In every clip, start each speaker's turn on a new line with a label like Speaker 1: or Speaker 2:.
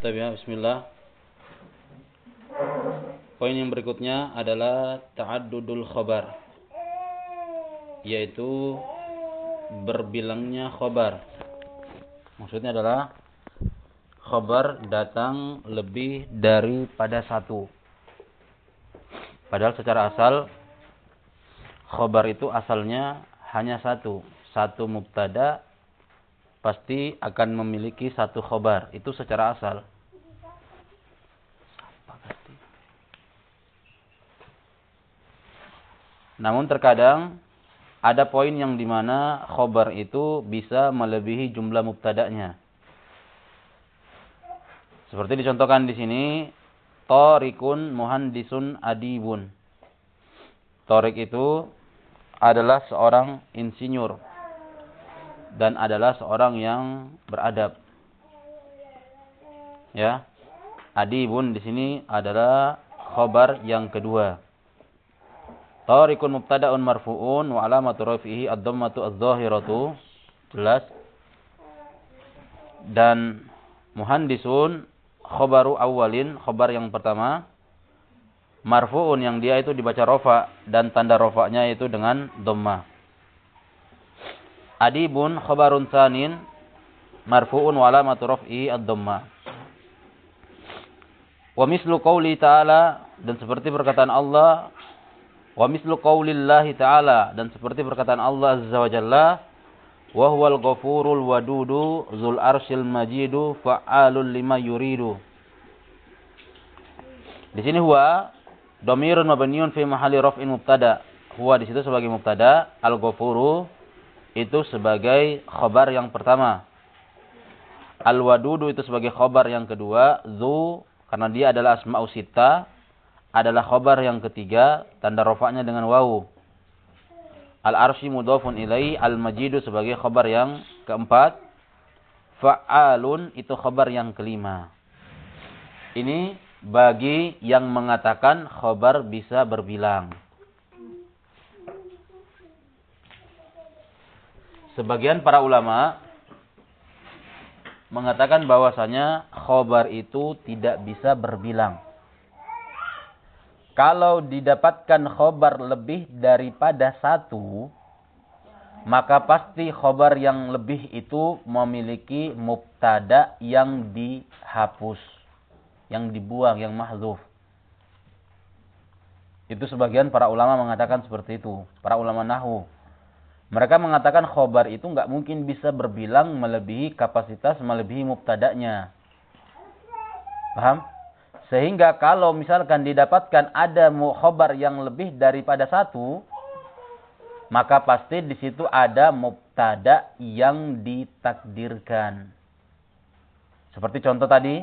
Speaker 1: Tapi ya, bismillah. Poin yang berikutnya adalah ta'addudul khabar. Yaitu berbilangnya khabar. Maksudnya adalah khabar datang lebih daripada satu. Padahal secara asal khabar itu asalnya hanya satu. Satu mubtada pasti akan memiliki satu khobar. Itu secara asal. Namun terkadang ada poin yang di mana khobar itu bisa melebihi jumlah mubtada'nya. Seperti dicontohkan di sini, Torikun muhandisun adibun. Torik itu adalah seorang insinyur dan adalah seorang yang beradab. Ya. Adibun di sini adalah khobar yang kedua. Tariqun mubtada'un marfu'un wa alamatu rafihi ad-dhammatu adh-dhahiratu. Jelas. Dan muhandisun khobaru awalin, khobar yang pertama. Marfu'un yang dia itu dibaca rofa dan tanda rofanya itu dengan dhammah. Adibun khabarun sanin marfu'un wa alamatu raf'i ad-dhamma. Wa mislu qawli ta'ala dan seperti perkataan Allah wa mislu qawlillahi ta'ala dan seperti perkataan Allah azza wa jalla wa huwal ghafurul wadudu zul arsyil majidu fa'alul lima yuridu. Di sini huwa dhamirun mabniun fi mahalli raf'in mubtada. Huwa di situ sebagai mubtada, al-ghafuru itu sebagai khobar yang pertama. Al-wadudu itu sebagai khobar yang kedua. Zu, karena dia adalah asma'u sita, adalah khobar yang ketiga. Tanda rofaknya dengan wawu. Al-arshi mudofun ilai. Al-majidu sebagai khobar yang keempat. Fa'alun itu khobar yang kelima. Ini bagi yang mengatakan khobar bisa berbilang. Sebagian para ulama mengatakan bahwasanya khobar itu tidak bisa berbilang. Kalau didapatkan khobar lebih daripada satu, maka pasti khobar yang lebih itu memiliki mubtada yang dihapus, yang dibuang, yang mahzuf. Itu sebagian para ulama mengatakan seperti itu. Para ulama nahu mereka mengatakan khobar itu nggak mungkin bisa berbilang melebihi kapasitas, melebihi mubtada'nya. Paham? Sehingga kalau misalkan didapatkan ada khobar yang lebih daripada satu, maka pasti di situ ada mubtada yang ditakdirkan. Seperti contoh tadi,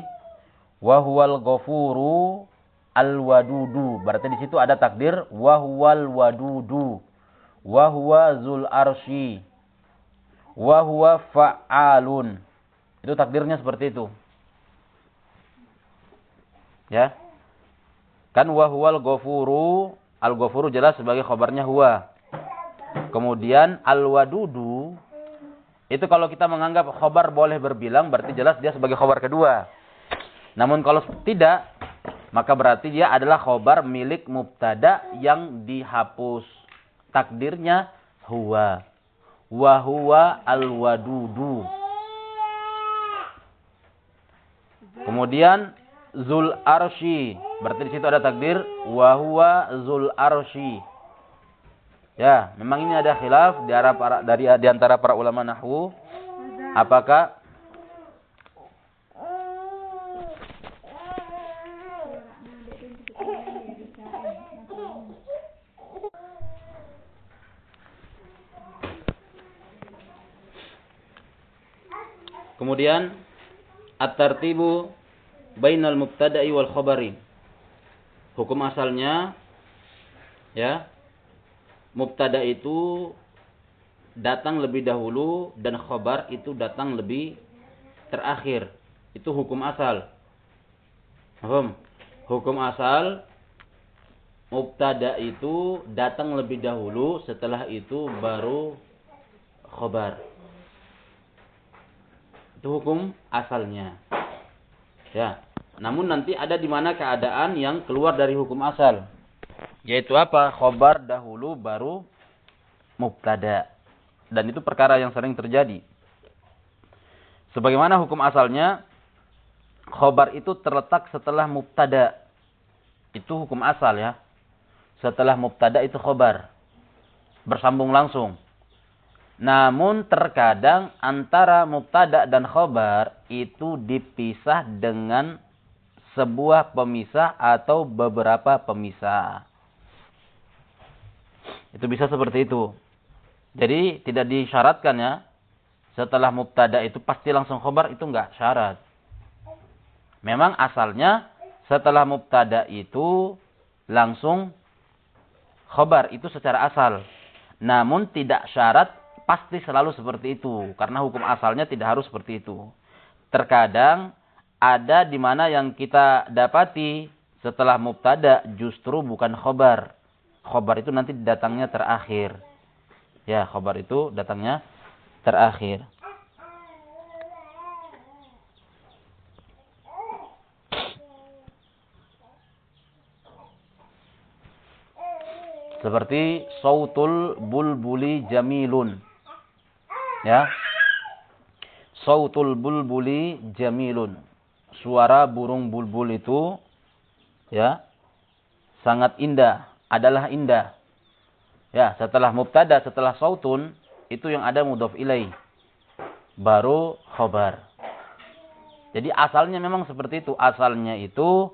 Speaker 1: wahwal ghafuru al-wadudu. Berarti di situ ada takdir wahwal wadudu wa huwa zul arsy wa huwa fa'alun. Itu takdirnya seperti itu. Ya. Kan wa huwal ghafuru, al-ghafuru jelas sebagai khabarnya huwa. Kemudian al-wadudu itu kalau kita menganggap khabar boleh berbilang berarti jelas dia sebagai khabar kedua. Namun kalau tidak maka berarti dia adalah khabar milik mubtada yang dihapus takdirnya huwa wa huwa al-wadudu. Kemudian zul arshi. Berarti di situ ada takdir wa huwa zul arshi. Ya, memang ini ada khilaf dari di antara para ulama nahwu apakah Kemudian at-tartibu bainal mubtada'i wal khabari. Hukum asalnya ya mubtada itu datang lebih dahulu dan khabar itu datang lebih terakhir. Itu hukum asal. Paham? Hukum asal mubtada itu datang lebih dahulu, setelah itu baru khabar. Itu hukum asalnya. Ya. Namun nanti ada di mana keadaan yang keluar dari hukum asal. Yaitu apa? Khobar dahulu baru mubtada. Dan itu perkara yang sering terjadi. Sebagaimana hukum asalnya, khobar itu terletak setelah mubtada. Itu hukum asal ya. Setelah mubtada itu khobar. Bersambung langsung. Namun terkadang antara mubtada dan khobar itu dipisah dengan sebuah pemisah atau beberapa pemisah. Itu bisa seperti itu. Jadi tidak disyaratkan ya. Setelah mubtada itu pasti langsung khobar itu enggak syarat. Memang asalnya setelah mubtada itu langsung khobar itu secara asal. Namun tidak syarat pasti selalu seperti itu. Karena hukum asalnya tidak harus seperti itu. Terkadang ada di mana yang kita dapati setelah mubtada justru bukan khobar. Khobar itu nanti datangnya terakhir. Ya, khobar itu datangnya terakhir. Seperti sautul bulbuli jamilun. Ya. Sautul bulbuli jamilun suara burung bulbul itu ya sangat indah, adalah indah. Ya, setelah mubtada, setelah sautun itu yang ada mudhof ilai. Baru khobar. Jadi asalnya memang seperti itu. Asalnya itu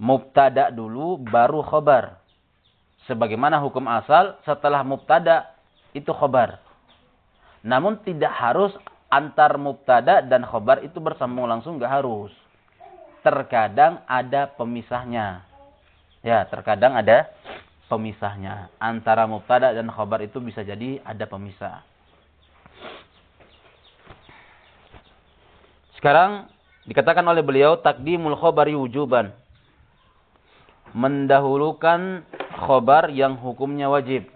Speaker 1: mubtada dulu baru khobar. Sebagaimana hukum asal setelah mubtada itu khobar. Namun tidak harus antar mubtada dan khobar itu bersambung langsung nggak harus. Terkadang ada pemisahnya. Ya, terkadang ada pemisahnya. Antara mubtada dan khobar itu bisa jadi ada pemisah. Sekarang dikatakan oleh beliau takdimul khobari wujuban. Mendahulukan khobar yang hukumnya wajib.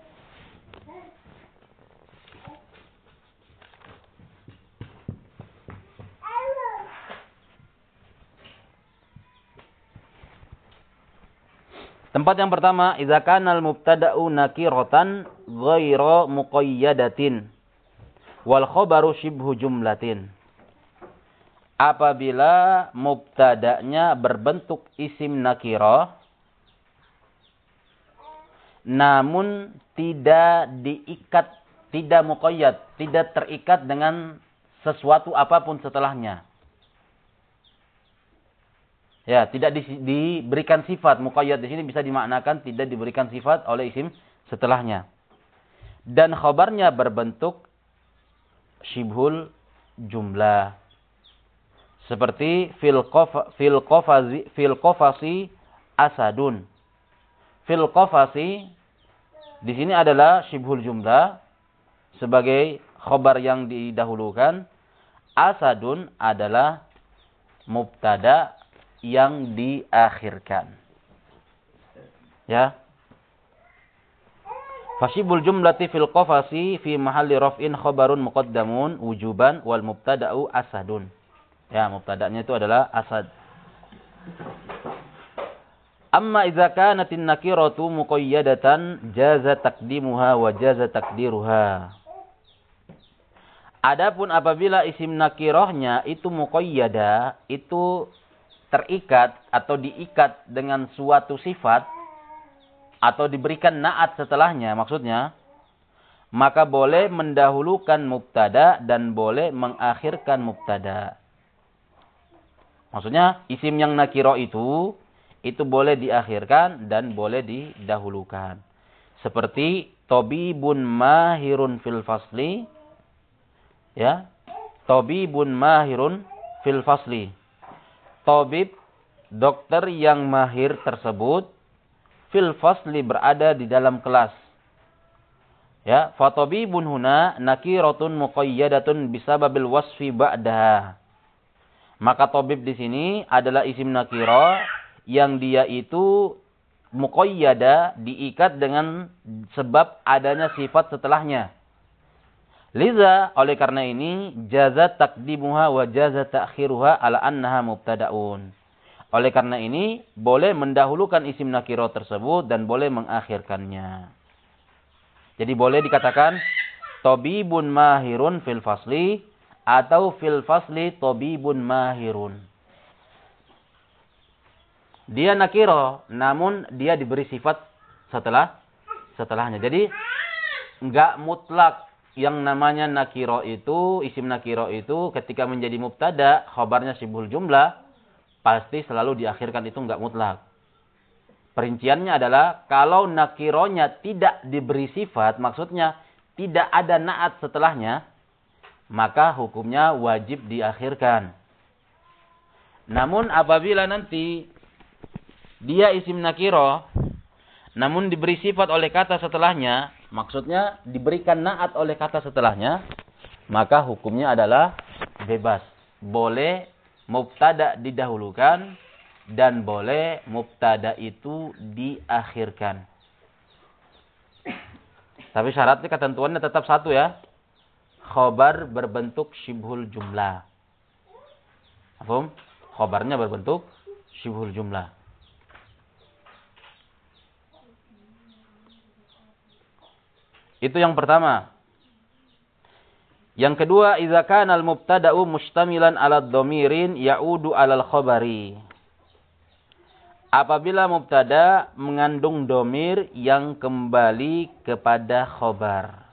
Speaker 1: Tempat yang pertama, idza kana al-mubtada'u nakiratan ghairu muqayyadatin wal khabaru shibhu jumlatin. Apabila mubtada'nya berbentuk isim nakirah namun tidak diikat, tidak muqayyad, tidak terikat dengan sesuatu apa pun setelahnya. Ya, tidak di, diberikan sifat muqayyad di sini bisa dimaknakan tidak diberikan sifat oleh isim setelahnya. Dan khabarnya berbentuk shibhul jumlah. Seperti fil qof fil qofasi asadun. Fil qofasi di sini adalah shibhul jumlah sebagai khabar yang didahulukan. Asadun adalah mubtada yang diakhirkan. Ya. Fasibul jumlati fil qafasi fi mahalli raf'in khabarun muqaddamun wujuban wal mubtada'u asadun. Ya, mubtada'nya itu adalah asad. Amma idza kanatin nakiratu muqayyadatan jaza taqdimuha wa jaza takdiruha. Adapun apabila isim nakirahnya itu muqayyada, itu terikat atau diikat dengan suatu sifat atau diberikan naat setelahnya maksudnya maka boleh mendahulukan mubtada dan boleh mengakhirkan mubtada. Maksudnya isim yang nakiro itu itu boleh diakhirkan dan boleh didahulukan. Seperti tobibun mahirun fil fasli ya. Tobibun mahirun fil fasli tabib dokter yang mahir tersebut fil fasli berada di dalam kelas. Ya, fatabibun huna nakiratun muqayyadatun bisababil wasfi ba'daha. Maka tabib di sini adalah isim nakira yang dia itu muqayyada diikat dengan sebab adanya sifat setelahnya. Liza oleh karena ini jaza takdimuha wa jaza ta'khiruha ala annaha mubtada'un. Oleh karena ini boleh mendahulukan isim nakiro tersebut dan boleh mengakhirkannya. Jadi boleh dikatakan tobibun mahirun fil fasli atau fil fasli tobibun mahirun. Dia nakiro namun dia diberi sifat setelah setelahnya. Jadi enggak mutlak yang namanya nakiro itu, isim nakiro itu ketika menjadi mubtada, khobarnya sibul jumlah, pasti selalu diakhirkan itu enggak mutlak. Perinciannya adalah kalau nakironya tidak diberi sifat, maksudnya tidak ada naat setelahnya, maka hukumnya wajib diakhirkan. Namun apabila nanti dia isim nakiro, namun diberi sifat oleh kata setelahnya, maksudnya diberikan naat oleh kata setelahnya, maka hukumnya adalah bebas. Boleh mubtada didahulukan dan boleh mubtada itu diakhirkan. Tapi syaratnya ketentuannya tetap satu ya. Khobar berbentuk shibhul jumlah. Apa? Khobarnya berbentuk shibhul jumlah. Itu yang pertama. Yang kedua, idza kana al-mubtada'u mustamilan 'ala dhamirin ya'udu 'ala al-khabari. Apabila mubtada mengandung domir yang kembali kepada khobar.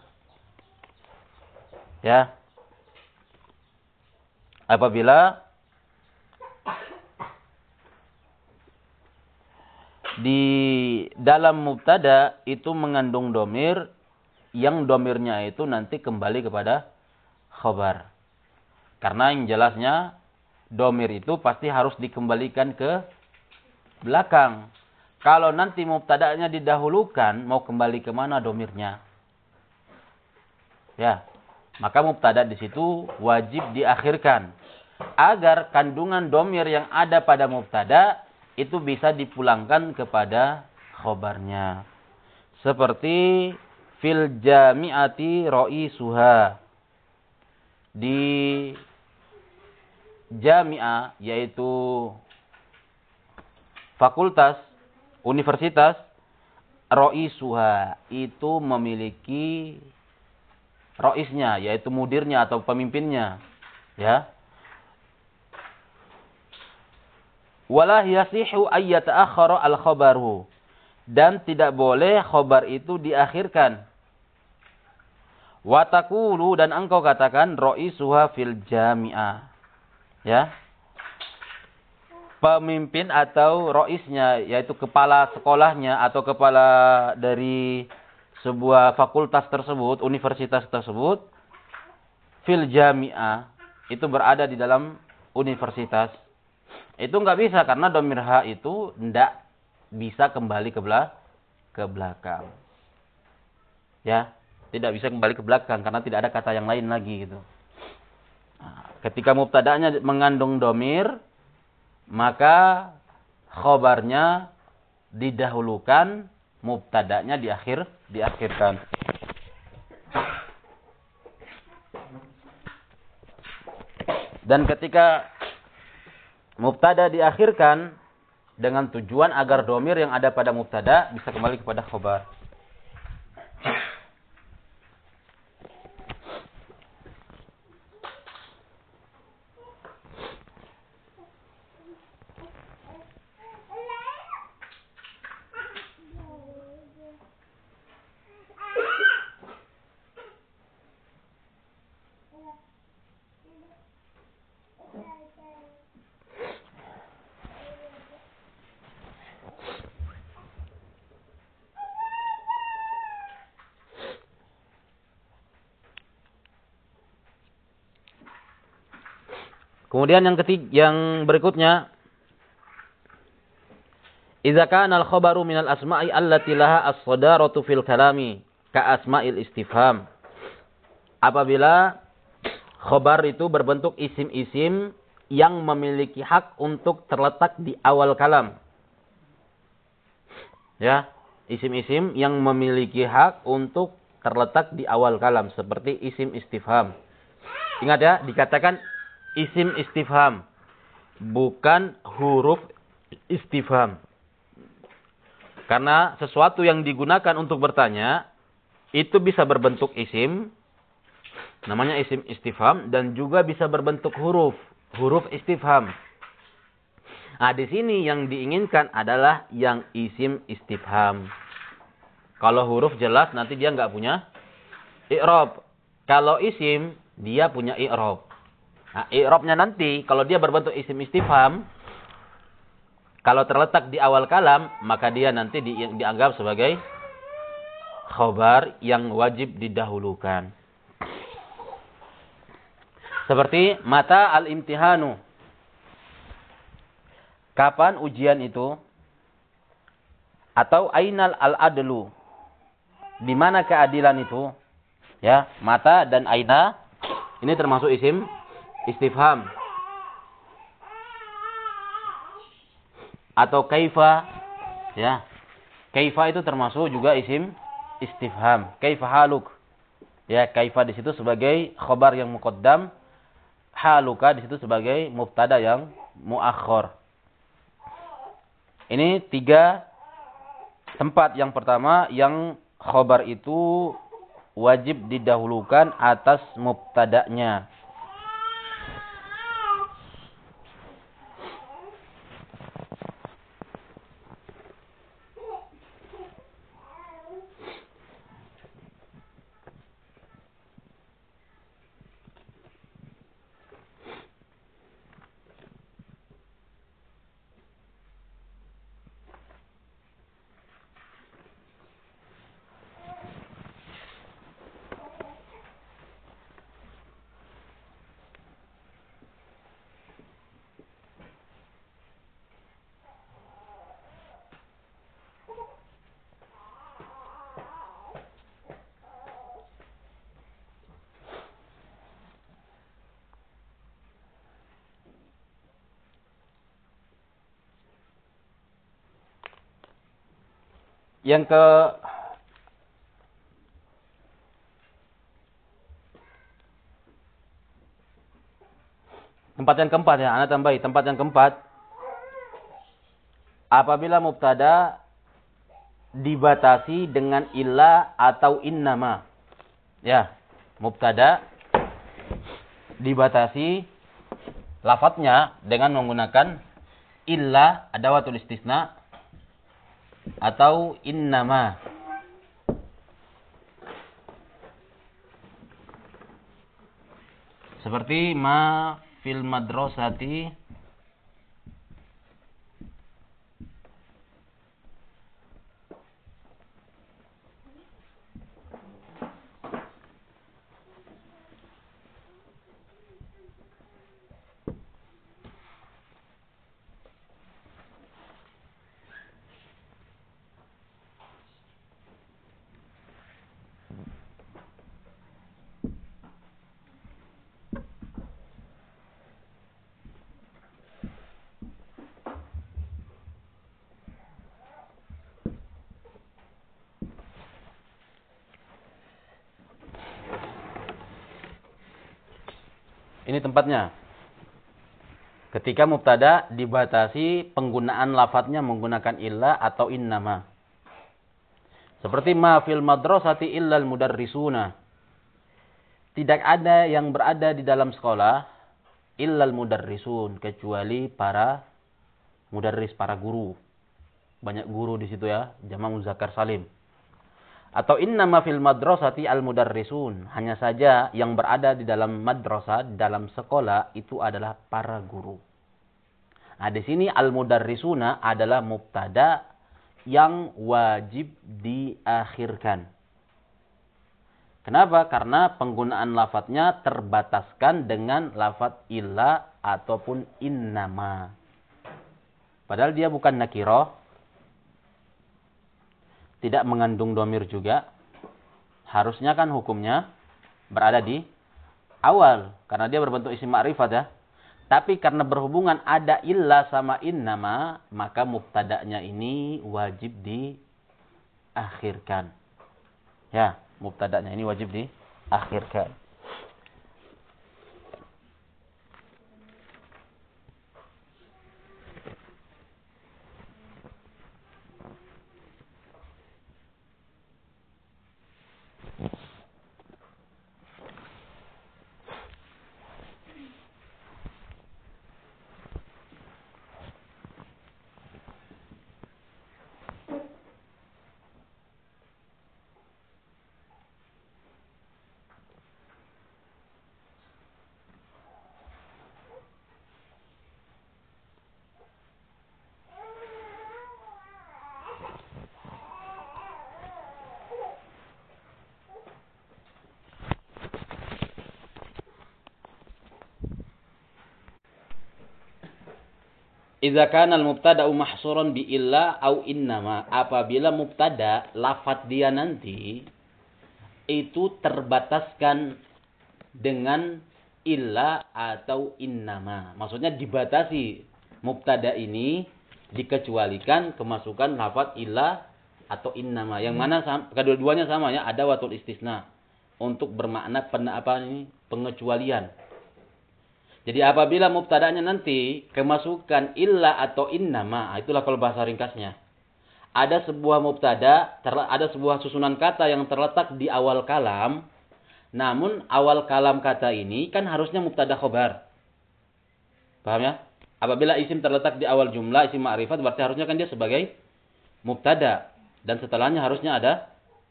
Speaker 1: Ya. Apabila di dalam mubtada itu mengandung domir yang domirnya itu nanti kembali kepada khobar. Karena yang jelasnya domir itu pasti harus dikembalikan ke belakang. Kalau nanti mubtada'nya didahulukan, mau kembali ke mana domirnya? Ya, maka mubtada di situ wajib diakhirkan agar kandungan domir yang ada pada mubtada itu bisa dipulangkan kepada khobarnya. Seperti fil jami'ati suha di jami'ah yaitu fakultas universitas suha itu memiliki roisnya yaitu mudirnya atau pemimpinnya ya. Wala yasihu ayyata akhara al khabaru dan tidak boleh khobar itu diakhirkan. Watakulu dan engkau katakan suha fil jami'ah. Ya. Pemimpin atau roisnya, yaitu kepala sekolahnya atau kepala dari sebuah fakultas tersebut, universitas tersebut, fil jami'ah, itu berada di dalam universitas. Itu nggak bisa karena domirha itu ndak bisa kembali ke belakang. Ya, tidak bisa kembali ke belakang karena tidak ada kata yang lain lagi gitu. Nah, ketika mubtada'nya mengandung domir, maka khobarnya didahulukan, mubtada'nya di akhir diakhirkan. Dan ketika mubtada diakhirkan, dengan tujuan agar domir yang ada pada mubtada bisa kembali kepada khobar. Kemudian yang ketiga, yang berikutnya Idza al-khabaru min al-asma'i allati laha as-sadaratu fil kalami ka asma'il istifham. Apabila khabar itu berbentuk isim-isim yang memiliki hak untuk terletak di awal kalam. Ya, isim-isim yang memiliki hak untuk terletak di awal kalam seperti isim istifham. Ingat ya, dikatakan isim istifham bukan huruf istifham. Karena sesuatu yang digunakan untuk bertanya itu bisa berbentuk isim namanya isim istifham dan juga bisa berbentuk huruf, huruf istifham. Nah, di sini yang diinginkan adalah yang isim istifham. Kalau huruf jelas nanti dia nggak punya i'rab. Kalau isim dia punya i'rab. Nah, i'rabnya nanti kalau dia berbentuk isim istifham kalau terletak di awal kalam, maka dia nanti di, dianggap sebagai khobar yang wajib didahulukan. Seperti mata al-imtihanu. Kapan ujian itu? Atau ainal al-adlu. Di mana keadilan itu? Ya, mata dan aina ini termasuk isim istifham. atau kaifa ya. Kaifa itu termasuk juga isim istifham. Kaifa haluk? Ya kaifa di situ sebagai khobar yang muqaddam. Haluka di situ sebagai mubtada yang muakhir ini tiga tempat. Yang pertama yang khobar itu wajib didahulukan atas mubtada'nya Yang ke tempat yang keempat ya, anak tambahi tempat yang keempat. Apabila mubtada dibatasi dengan illa atau innama. Ya, mubtada dibatasi lafadznya dengan menggunakan illa adawatul istisna atau innama. Seperti ma fil madrasati Ini tempatnya. Ketika mubtada dibatasi penggunaan lafadznya menggunakan illa atau innama. Seperti ma fil madrasati illal mudarrisuna. Tidak ada yang berada di dalam sekolah illal mudarrisun kecuali para mudarris, para guru. Banyak guru di situ ya, jama' muzakkar salim. Atau innama fil madrasati al mudarrisun. Hanya saja yang berada di dalam madrasah, dalam sekolah itu adalah para guru. Nah, di sini al mudarrisuna adalah mubtada yang wajib diakhirkan. Kenapa? Karena penggunaan lafadznya terbataskan dengan lafadz illa ataupun innama. Padahal dia bukan nakiroh, tidak mengandung domir juga, harusnya kan hukumnya berada di awal. Karena dia berbentuk isim ma'rifat ya. Tapi karena berhubungan ada illa sama innama, maka mubtada'nya ini wajib diakhirkan. Ya. mubtada'nya. Ini wajib diakhirkan. Idza kana al-mubtada'u mahsuran bi illa au innama. Apabila mubtada lafaz dia nanti itu terbataskan dengan illa atau innama. Maksudnya dibatasi mubtada ini dikecualikan kemasukan lafaz illa atau innama. Yang mana kedua-duanya sama ya, ada watul istisna untuk bermakna pen, apa ini pengecualian. Jadi apabila mubtada'nya nanti kemasukan illa atau innama, ah, itulah kalau bahasa ringkasnya. Ada sebuah mubtada, ada sebuah susunan kata yang terletak di awal kalam. Namun awal kalam kata ini kan harusnya mubtada khobar. Paham ya? Apabila isim terletak di awal jumlah isim ma'rifat berarti harusnya kan dia sebagai mubtada dan setelahnya harusnya ada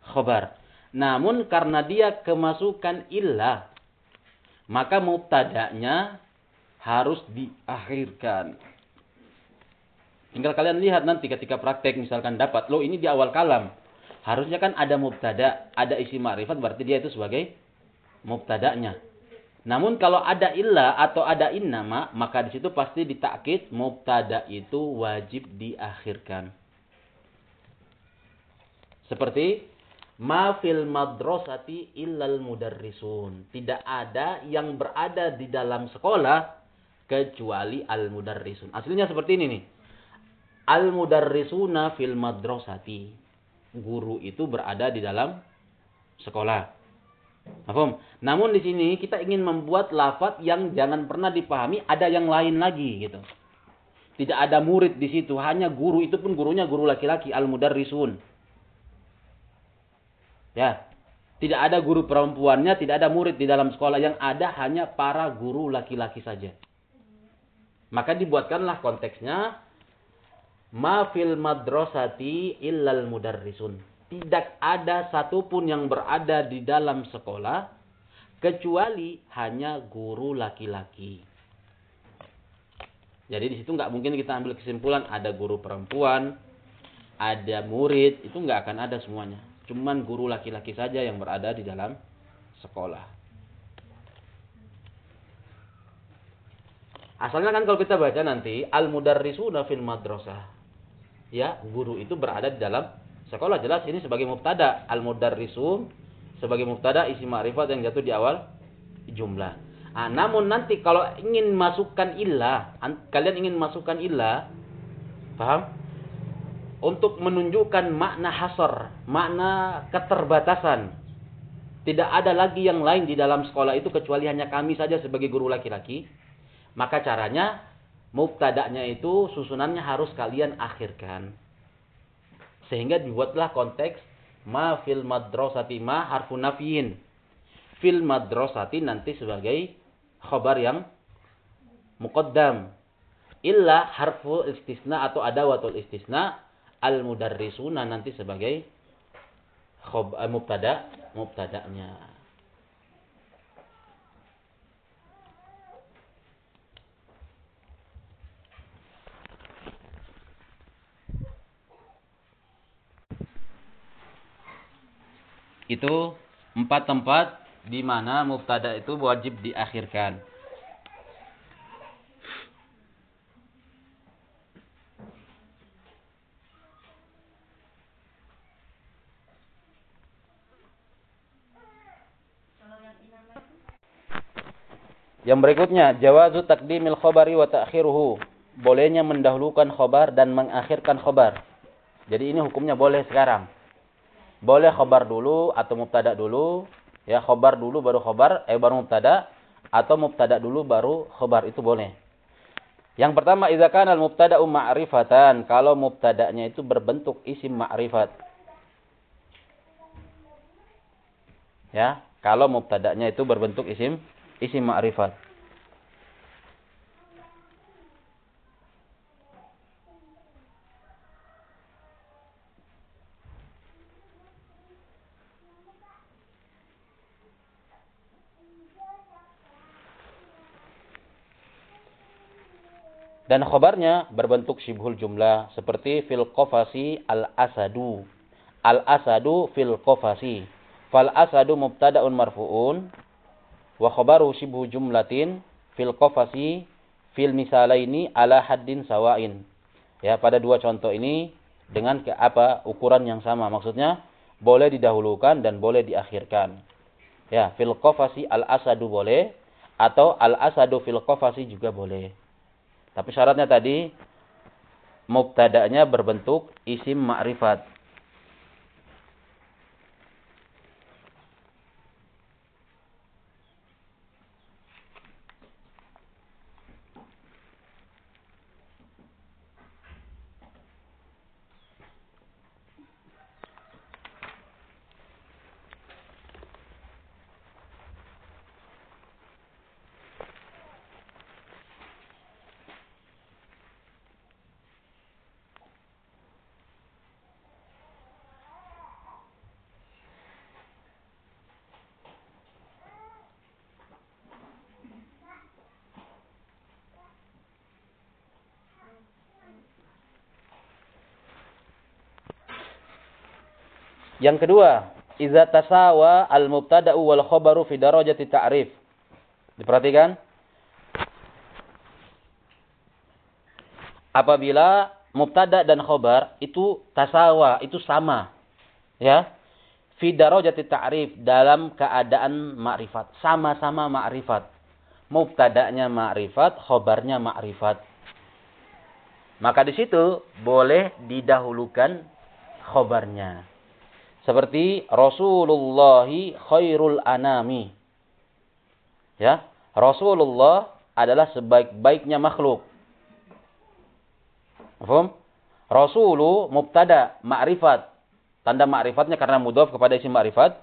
Speaker 1: khobar. Namun karena dia kemasukan illa maka mubtada'nya harus diakhirkan. Tinggal kalian lihat nanti ketika praktek misalkan dapat, lo ini di awal kalam. Harusnya kan ada mubtada, ada isi ma'rifat berarti dia itu sebagai mubtada'nya. Namun kalau ada illa atau ada innama, maka di situ pasti ditakkid mubtada itu wajib diakhirkan. Seperti ma fil madrasati illal mudarrisun. Tidak ada yang berada di dalam sekolah kecuali al-mudarrisun. Aslinya seperti ini nih. Al-mudarrisuna fil madrasati. Guru itu berada di dalam sekolah. Paham? Namun di sini kita ingin membuat lafaz yang jangan pernah dipahami ada yang lain lagi gitu. Tidak ada murid di situ, hanya guru itu pun gurunya guru laki-laki al-mudarrisun. Ya. Tidak ada guru perempuannya, tidak ada murid di dalam sekolah yang ada hanya para guru laki-laki saja. Maka dibuatkanlah konteksnya ma fil madrasati illal mudarrisun. Tidak ada satupun yang berada di dalam sekolah kecuali hanya guru laki-laki. Jadi di situ nggak mungkin kita ambil kesimpulan ada guru perempuan, ada murid, itu nggak akan ada semuanya. Cuman guru laki-laki saja yang berada di dalam sekolah. Asalnya kan kalau kita baca nanti al-mudarrisuna fil madrasah. Ya, guru itu berada di dalam sekolah. Jelas ini sebagai mubtada. Al-mudarrisun sebagai mubtada isi ma'rifat yang jatuh di awal jumlah. Nah, namun nanti kalau ingin masukkan ilah, kalian ingin masukkan ilah, paham? Untuk menunjukkan makna hasar, makna keterbatasan. Tidak ada lagi yang lain di dalam sekolah itu kecuali hanya kami saja sebagai guru laki-laki maka caranya mubtada'nya itu susunannya harus kalian akhirkan. Sehingga dibuatlah konteks ma fil madrasati ma harfu nafiyin. Fil madrasati nanti sebagai khobar yang muqaddam. Illa harfu istisna atau adawatul istisna al mudarrisuna nanti sebagai khob, eh, mubtada mubtada'nya. Itu empat tempat di mana mubtada itu wajib diakhirkan. Yang berikutnya, jawazu takdimil khobari wa ta'khiruhu. Bolehnya mendahulukan khobar dan mengakhirkan khobar. Jadi ini hukumnya boleh sekarang Boleh khobar dulu atau mubtada dulu. Ya, khobar dulu baru khobar, eh baru mubtada. Atau mubtada dulu baru khobar. Itu boleh. Yang pertama, idza kana al-mubtada'u ma'rifatan. Kalau mubtada'nya itu berbentuk isim ma'rifat. Ya, kalau mubtada'nya itu berbentuk isim isim ma'rifat. Dan khobarnya berbentuk syibhul jumlah. Seperti fil qafasi al-asadu. Al-asadu fil qafasi. Fal asadu mubtada'un marfu'un. Wa khobaru syibhu jumlatin fil qafasi fil misalaini ala haddin sawain. Ya, pada dua contoh ini dengan ke apa ukuran yang sama. Maksudnya boleh didahulukan dan boleh diakhirkan. Ya, fil qafasi al-asadu boleh atau al-asadu fil qafasi juga boleh. Tapi syaratnya tadi mubtada'nya berbentuk isim ma'rifat. Yang kedua, iza tasawa al-mubtada'u wal khabaru fi darajati ta'rif. Diperhatikan? Apabila mubtada dan khabar itu tasawa, itu sama. Ya. Fi darajati ta'rif dalam keadaan ma'rifat, sama-sama ma'rifat. Mubtada'nya ma'rifat, khabarnya ma'rifat. Maka di situ boleh didahulukan khobarnya. Seperti Rasulullah khairul anami. Ya, Rasulullah adalah sebaik-baiknya makhluk. Paham? Rasulu mubtada ma'rifat. Tanda ma'rifatnya karena mudhaf kepada isim ma'rifat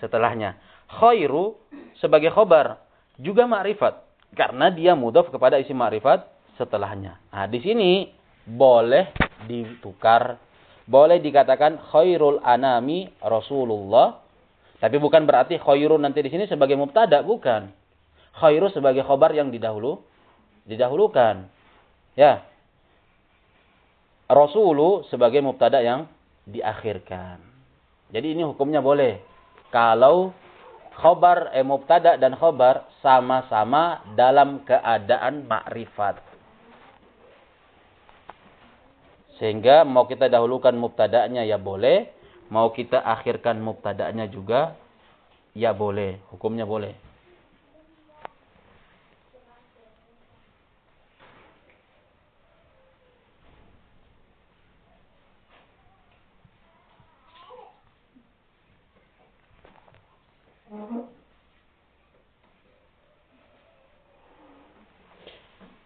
Speaker 1: setelahnya. Khairu sebagai khobar juga ma'rifat karena dia mudhaf kepada isim ma'rifat setelahnya. Nah, di sini boleh ditukar boleh dikatakan khairul anami Rasulullah. Tapi bukan berarti khairun nanti di sini sebagai mubtada, bukan. Khairu sebagai khobar yang didahulu didahulukan. Ya. Rasulu sebagai mubtada yang diakhirkan. Jadi ini hukumnya boleh. Kalau khobar eh, mubtada dan khobar sama-sama dalam keadaan makrifat. Sehingga mau kita dahulukan mubtada'nya ya boleh, mau kita akhirkan mubtada'nya juga ya boleh, hukumnya boleh.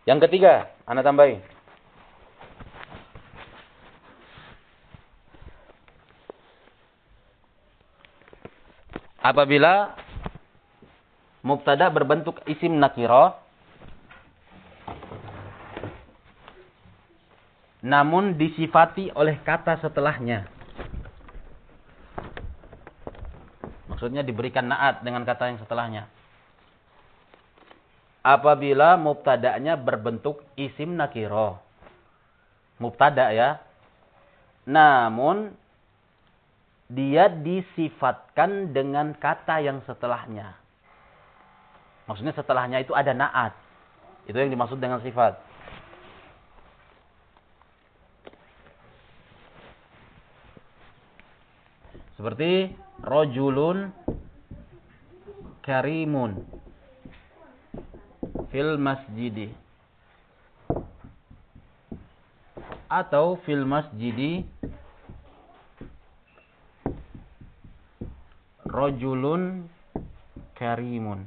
Speaker 1: Yang ketiga, anak tambahin. Apabila mubtada berbentuk isim nakiro namun disifati oleh kata setelahnya. Maksudnya diberikan naat dengan kata yang setelahnya. Apabila mubtada'nya berbentuk isim nakiro. Mubtada ya. Namun dia disifatkan dengan kata yang setelahnya. Maksudnya setelahnya itu ada naat. Itu yang dimaksud dengan sifat. Seperti rojulun karimun fil masjidi atau fil masjidi rajulun karimun.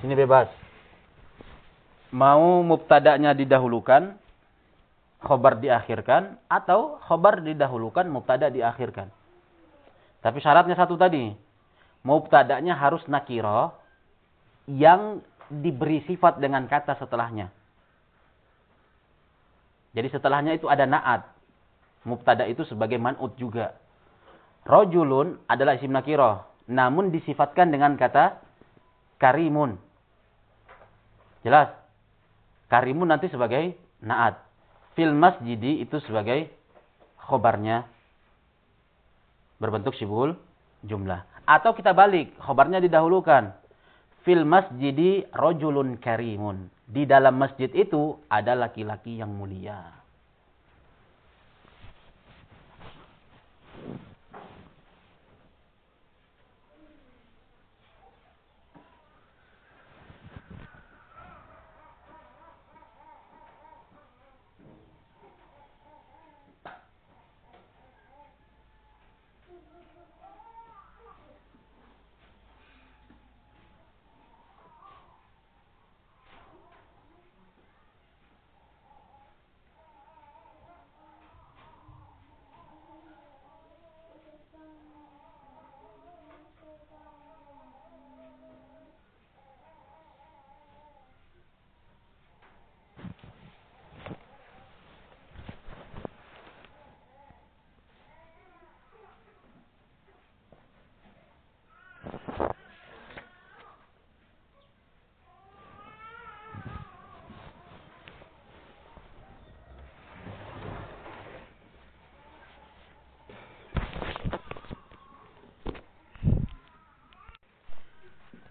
Speaker 1: Sini bebas. Mau mubtada'nya didahulukan, khobar diakhirkan, atau khobar didahulukan, mubtada diakhirkan. Tapi syaratnya satu tadi. Mubtada'nya harus nakiro yang diberi sifat dengan kata setelahnya. Jadi setelahnya itu ada naat. Mubtada itu sebagai man'ut juga. Rojulun adalah isim nakiro. Namun disifatkan dengan kata karimun. Jelas? Karimun nanti sebagai naat. Fil masjidi itu sebagai khobarnya. Berbentuk sibul jumlah. Atau kita balik. Khobarnya didahulukan. Fil masjidi rojulun karimun. Di dalam masjid itu ada laki-laki yang mulia.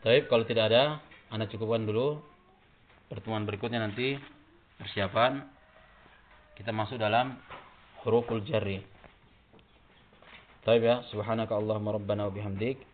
Speaker 1: Baik, kalau tidak ada, Anda cukupkan dulu. Pertemuan berikutnya nanti persiapan kita masuk dalam huruful jarri. Baik ya, subhanaka Allahumma rabbana wa bihamdik